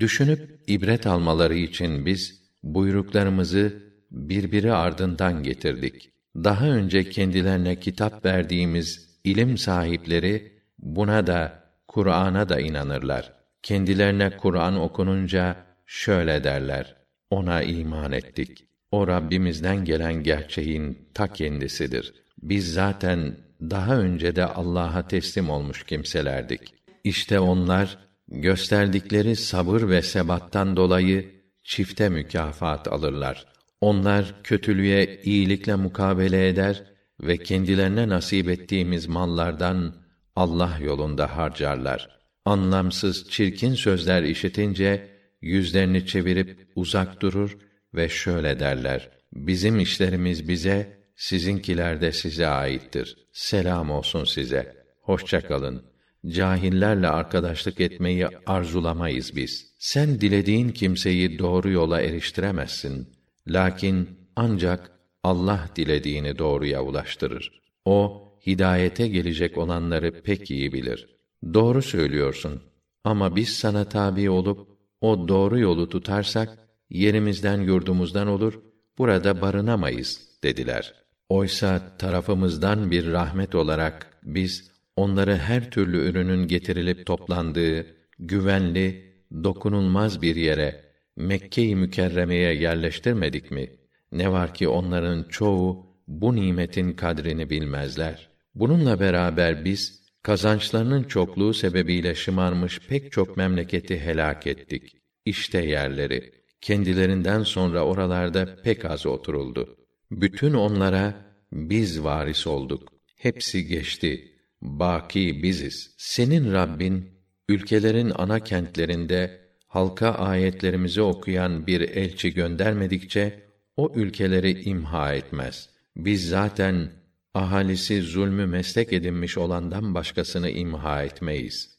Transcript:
Düşünüp ibret almaları için biz buyruklarımızı birbiri ardından getirdik. Daha önce kendilerine kitap verdiğimiz ilim sahipleri buna da Kur'an'a da inanırlar. Kendilerine Kur'an okununca şöyle derler: Ona iman ettik. O Rabbimizden gelen gerçeğin ta kendisidir. Biz zaten daha önce de Allah'a teslim olmuş kimselerdik. İşte onlar gösterdikleri sabır ve sebattan dolayı çifte mükafat alırlar. Onlar kötülüğe iyilikle mukabele eder ve kendilerine nasip ettiğimiz mallardan Allah yolunda harcarlar. Anlamsız, çirkin sözler işitince yüzlerini çevirip uzak durur ve şöyle derler: Bizim işlerimiz bize, sizinkiler de size aittir. Selam olsun size. Hoşça kalın. Cahillerle arkadaşlık etmeyi arzulamayız biz. Sen dilediğin kimseyi doğru yola eriştiremezsin. Lakin ancak Allah dilediğini doğruya ulaştırır. O hidayete gelecek olanları pek iyi bilir. Doğru söylüyorsun. Ama biz sana tabi olup o doğru yolu tutarsak yerimizden yurdumuzdan olur, burada barınamayız dediler. Oysa tarafımızdan bir rahmet olarak biz onları her türlü ürünün getirilip toplandığı güvenli, dokunulmaz bir yere Mekke-i Mükerreme'ye yerleştirmedik mi? Ne var ki onların çoğu bu nimetin kadrini bilmezler. Bununla beraber biz kazançlarının çokluğu sebebiyle şımarmış pek çok memleketi helak ettik. İşte yerleri. Kendilerinden sonra oralarda pek az oturuldu. Bütün onlara biz varis olduk. Hepsi geçti. Baki biziz. Senin Rabbin ülkelerin ana kentlerinde halka ayetlerimizi okuyan bir elçi göndermedikçe o ülkeleri imha etmez. Biz zaten ahalisi zulmü meslek edinmiş olandan başkasını imha etmeyiz.